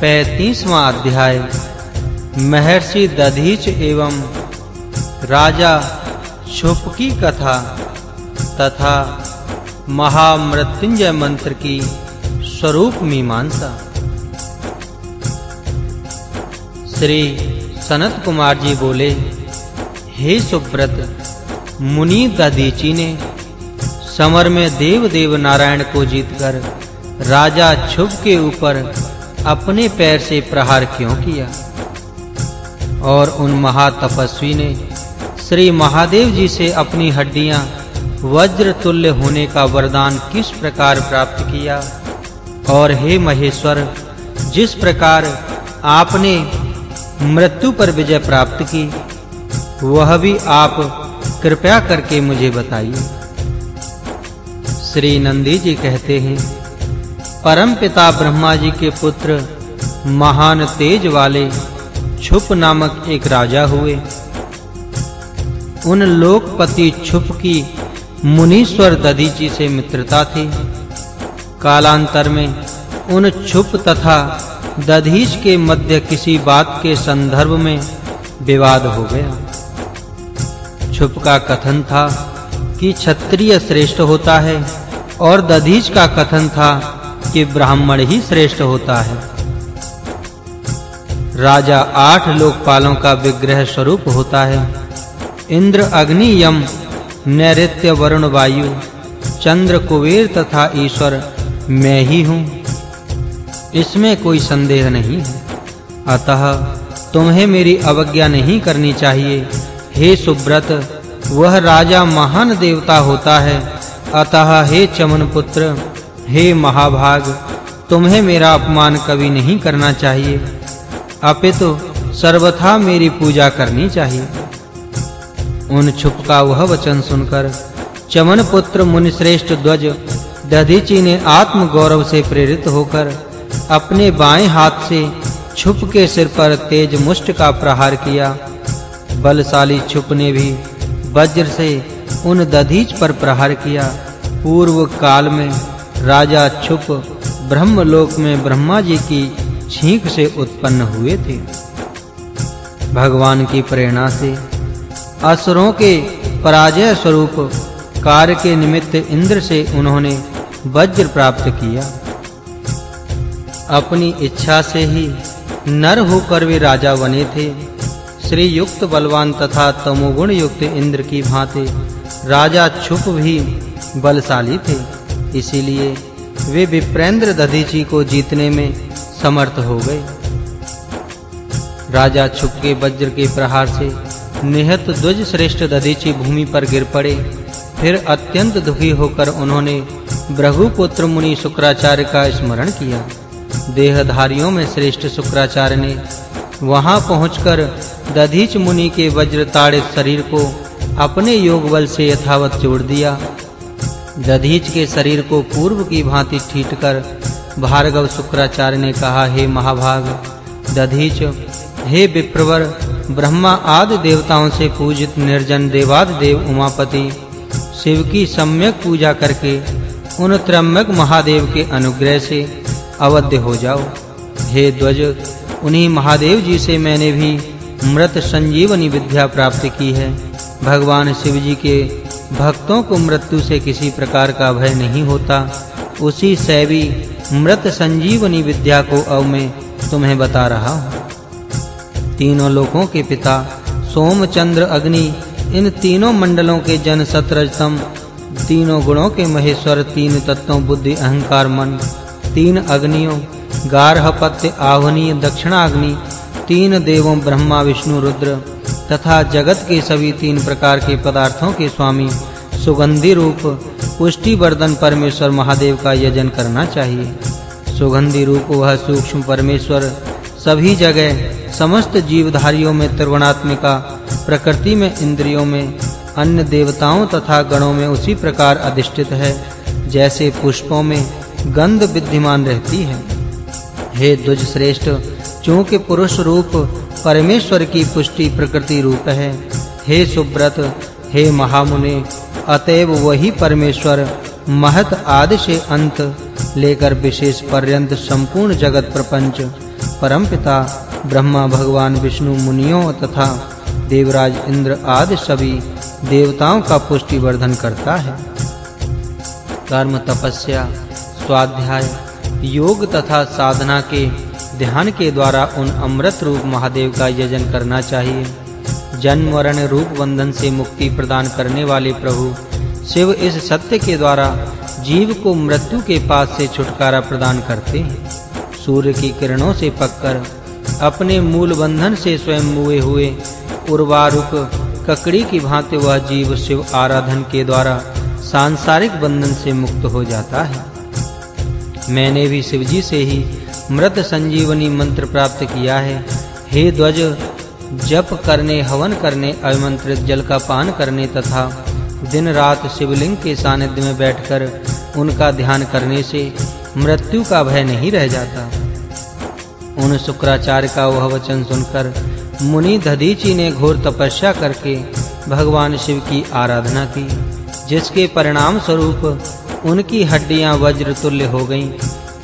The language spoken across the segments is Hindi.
पैंतीसवां अध्याय। महर्षि दधीच एवं राजा क्षुप की कथा तथा महामृत्युंजय मंत्र की स्वरूप मीमांसा। श्री सनत कुमार जी बोले, हे सुब्रत, मुनि दधीची ने समर में देव देव नारायण को जीतकर राजा छुप के ऊपर अपने पैर से प्रहार क्यों किया? और उन महातपस्वी ने श्री महादेव जी से अपनी हड्डियाँ वज्र तुल्य होने का वरदान किस प्रकार प्राप्त किया? और हे महेश्वर, जिस प्रकार आपने मृत्यु पर विजय प्राप्त की, वह भी आप कृपया करके मुझे बताइए। श्री नंदी जी कहते हैं परम पिता ब्रह्मा जी के पुत्र महान तेज वाले छुप नामक एक राजा हुए। उन लोकपति छुप की मुनीश्वर दधीची से मित्रता थी। कालांतर में उन छुप तथा दधीच के मध्य किसी बात के संदर्भ में विवाद हो गया। छुप का कथन था कि क्षत्रिय श्रेष्ठ होता है और दधीच का कथन था कि ब्राह्मण ही श्रेष्ठ होता है। राजा आठ लोकपालों का विग्रह स्वरूप होता है। इंद्र, अग्नि, यम, नैऋत्य, वरुण, वायु, चंद्र, कुबेर तथा ईश्वर मैं ही हूँ। इसमें कोई संदेह नहीं है। अतः तुम्हें मेरी अवज्ञा नहीं करनी चाहिए। हे सुब्रत वह राजा महान देवता होता है। अतः हे चमन पुत्र हे महाभाग, तुम्हें मेरा अपमान कभी नहीं करना चाहिए। अपितु सर्वथा मेरी पूजा करनी चाहिए। उन छुप का वह वचन सुनकर चमन पुत्र मुनि श्रेष्ठ ध्वज दधीची ने आत्म गौरव से प्रेरित होकर अपने बाएँ हाथ से छुप के सिर पर तेज मुष्ट का प्रहार किया। बलशाली छुप ने भी वज्र से उन दधीच पर प्रहार किया। पूर्व काल में राजा छुप ब्रह्मलोक में ब्रह्मा जी की छींक से उत्पन्न हुए थे। भगवान की प्रेरणा से असुरों के पराजय स्वरूप कार्य के निमित्त इंद्र से उन्होंने वज्र प्राप्त किया। अपनी इच्छा से ही नर होकर वे राजा बने थे। श्री युक्त बलवान तथा तमोगुण युक्त इंद्र की भांति राजा छुप भी बलशाली थे। इसीलिए वे विप्रेंद्र दधीची को जीतने में समर्थ हो गए। राजा छुप के वज्र के प्रहार से निहत द्वज श्रेष्ठ दधीची भूमि पर गिर पड़े। फिर अत्यंत दुखी होकर उन्होंने भृगुपुत्र मुनि शुक्राचार्य का स्मरण किया। देहधारियों में श्रेष्ठ शुक्राचार्य ने वहाँ पहुंचकर दधीच मुनि के वज्र शरीर को अपने योग बल से यथावत जोड़ दिया। दधीच के शरीर को पूर्व की भांति ठीटकर भार्गव शुक्राचार्य ने कहा, हे महाभाग दधीच हे विप्रवर, ब्रह्मा आदि देवताओं से पूजित निर्जन देवाद देव उमापति, शिव की सम्यक पूजा करके उन त्रम्यक महादेव के अनुग्रह से अवध्य हो जाओ। हे ध्वज, उन्हीं महादेव जी से मैंने भी मृत संजीवनी विद्या प्राप्त की है। भगवान शिव जी के भक्तों को मृत्यु से किसी प्रकार का भय नहीं होता। उसी सैवी मृत संजीवनी विद्या को अब मैं तुम्हें बता रहा हूँ। तीनों लोकों के पिता, सोमचंद्र अग्नि, इन तीनों मंडलों के जन सतरजतम, तीनों गुणों के महेश्वर, तीन तत्वों, बुद्धि, अहंकार, मन, तीन अग्नियों, गार्हपत्य आवनीय दक्षिणाग्नि, तीन देवों, ब्रह्मा, विष्णु, रुद्र, तथा जगत के सभी तीन प्रकार के पदार्थों के स्वामी सुगंधि रूप, पुष्टि वर्धन परमेश्वर महादेव का यजन करना चाहिए। सुगंधि रूप वह सूक्ष्म परमेश्वर, सभी जगह, समस्त जीवधारियों में, त्रिगुणात्मिका, प्रकृति में, इंद्रियों में, अन्य देवताओं तथा गणों में उसी प्रकार अधिष्ठित है, जैसे पुष्पों में गंध विद्यमान रहती है। हे द्विज श्रेष्ठ चूँकि पुरुष रूप परमेश्वर की पुष्टि प्रकृति रूप है, हे सुब्रत हे महामुने अतएव वही परमेश्वर महत आदि से अंत लेकर विशेष पर्यंत संपूर्ण जगत प्रपंच, परमपिता, ब्रह्मा, भगवान, विष्णु, मुनियों तथा देवराज, इंद्र आदि सभी देवताओं का पुष्टि वर्धन करता है। कर्म, तपस्या, स्वाध्याय, योग तथा साधना के ध्यान के द्वारा उन अमृत रूप महादेव का यजन करना चाहिए। जन्म मरण रूप बंधन से मुक्ति प्रदान करने वाले प्रभु, शिव इस सत्य के द्वारा जीव को मृत्यु के पास से छुटकारा प्रदान करते हैं। सूर्य की किरणों से पककर अपने मूल बंधन से स्वयं मुए हुए उर्वारुक ककड़ी की भांति वह जीव शिव आराधन के द्वारा सांसारिक बंधन से मुक्त हो जाता है। मैंने भी शिवजी से ही मृत संजीवनी मंत्र प्राप्त किया है। हे ध्वज जप करने, हवन करने, अभिमंत्रित जल का पान करने तथा दिन रात शिवलिंग के सानिध्य में बैठकर उनका ध्यान करने से मृत्यु का भय नहीं रह जाता। उन शुक्राचार्य का वह वचन सुनकर मुनि दधीचि ने घोर तपस्या करके भगवान शिव की आराधना की, जिसके परिणाम स्वरूप उनकी हड्डियाँ वज्र तुल्य हो गईं,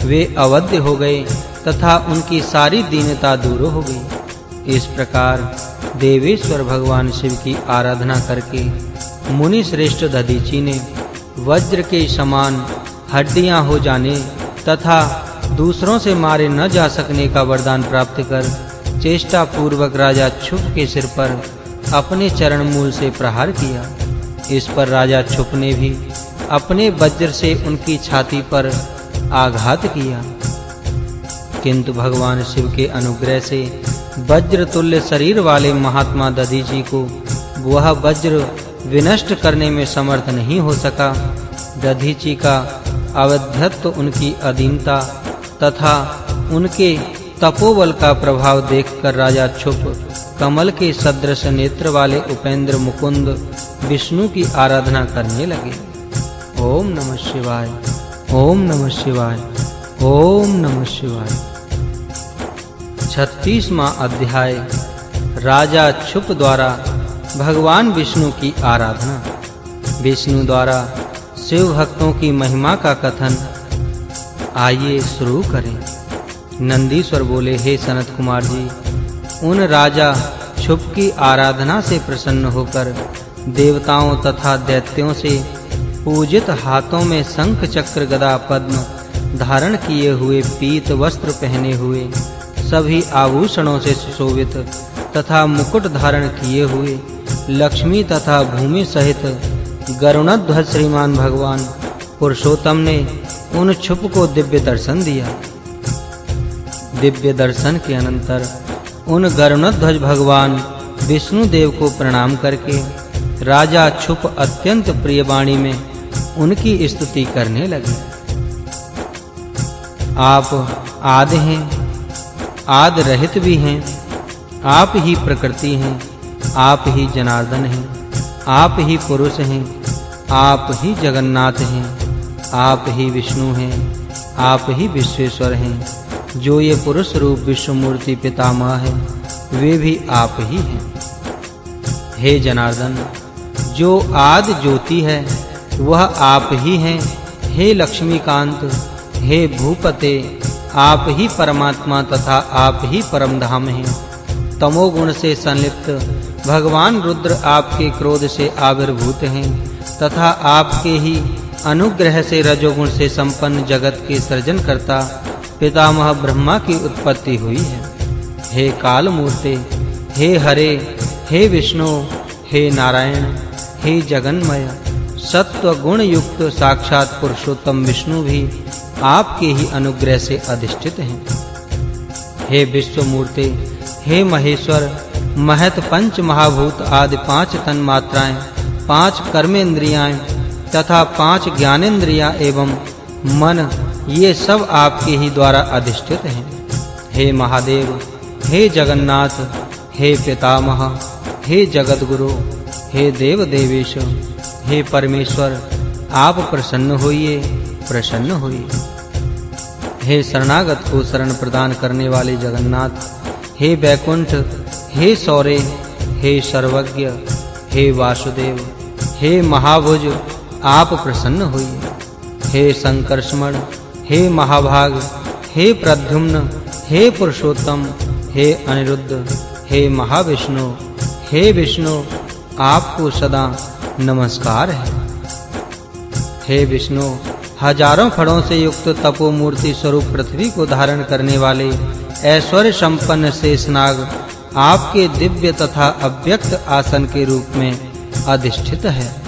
वे अवध्य हो गए तथा उनकी सारी दीनता दूर हो गई। इस प्रकार देवेश्वर भगवान शिव की आराधना करके मुनि श्रेष्ठ दधीचि ने वज्र के समान हड्डियाँ हो जाने तथा दूसरों से मारे न जा सकने का वरदान प्राप्त कर चेष्टा पूर्वक राजा छुप के सिर पर अपने चरण मूल से प्रहार किया। इस पर राजा छुप ने भी अपने वज्र से उनकी छाती पर आघात किया। किंतु भगवान शिव के अनुग्रह से वज्र तुल्य शरीर वाले महात्मा दधी जी को वह वज्र विनष्ट करने में समर्थ नहीं हो सका। दधी जी का अवध्यत्व उनकी अधीनता तथा उनके तपोबल का प्रभाव देखकर राजा छुप कमल के सदृश नेत्र वाले उपेंद्र मुकुंद विष्णु की आराधना करने लगे। ओम नमः शिवाय, ओम नमः शिवाय, ओम नमः शिवाय। 36वां अध्याय, राजा छुप द्वारा भगवान विष्णु की आराधना। विष्णु द्वारा शिव भक्तों की महिमा का कथन आइए शुरू करें। नंदीश्वर बोले, हे सनत कुमार जी, उन राजा छुप की आराधना से प्रसन्न होकर देवताओं तथा दैत्यों से पूजित हाथों में शंख चक्र गदा पद्म धारण किए हुए पीत वस्त्र पहने हुए सभी आभूषणों से सुशोभित तथा मुकुट धारण किए हुए लक्ष्मी तथा भूमि सहित गरुणध्वज श्रीमान भगवान पुरुषोत्तम ने उन छुप को दिव्य दर्शन दिया। दिव्य दर्शन के अनंतर उन गरुणध्वज भगवान विष्णु देव को प्रणाम करके राजा छुप अत्यंत प्रिय वाणी में उनकी स्तुति करने लगे। आप आद हैं। आद रहित भी हैं। आप ही प्रकृति हैं, आप ही जनार्दन हैं, आप ही पुरुष हैं, आप ही जगन्नाथ हैं, आप ही विष्णु हैं, आप ही विश्वेश्वर हैं। जो ये पुरुष रूप विश्व मूर्ति पितामह है, वे भी आप ही हैं। हे जनार्दन, जो आद ज्योति है, वह आप ही हैं। हे लक्ष्मीकांत, हे भूपते आप ही परमात्मा तथा आप ही परम धाम हैं। तमोगुण से संलिप्त, भगवान रुद्र आपके क्रोध से आविर्भूत हैं, तथा आपके ही अनुग्रह से रजोगुण से संपन्न जगत के सृजन करता पितामह ब्रह्मा की उत्पत्ति हुई है। हे काल मूर्ते हे हरे, हे विष्णु, हे नारायण, हे जगन्मय सत्व गुण युक्त साक्षात पुरुषोत्तम विष्णु भी आपके ही अनुग्रह से अधिष्ठित हैं। हे विश्व मूर्ति हे महेश्वर, महत पंच महाभूत आदि पाँच तन मात्राएँ, पाँच कर्मेंद्रियाँ तथा पाँच ज्ञानेंद्रियाँ एवं मन, ये सब आपके ही द्वारा अधिष्ठित हैं। हे महादेव, हे जगन्नाथ, हे पितामह, हे जगत गुरु हे देव देवेश हे परमेश्वर, आप प्रसन्न होइए। प्रसन्न हुई। हे शरणागत को शरण प्रदान करने वाले जगन्नाथ, हे बैकुंठ, हे सौरे, हे सर्वज्ञ, हे वासुदेव, हे महाभुज, आप प्रसन्न हुई। हे संकर्षण हे महाभाग, हे प्रद्युम्न, हे पुरुषोत्तम, हे अनिरुद्ध, हे महाविष्णु, हे विष्णु, आपको सदा नमस्कार है। हे विष्णु हज़ारों फड़ों से युक्त तपोमूर्ति स्वरूप पृथ्वी को धारण करने वाले ऐश्वर्य संपन्न शेषनाग आपके दिव्य तथा अव्यक्त आसन के रूप में अधिष्ठित है।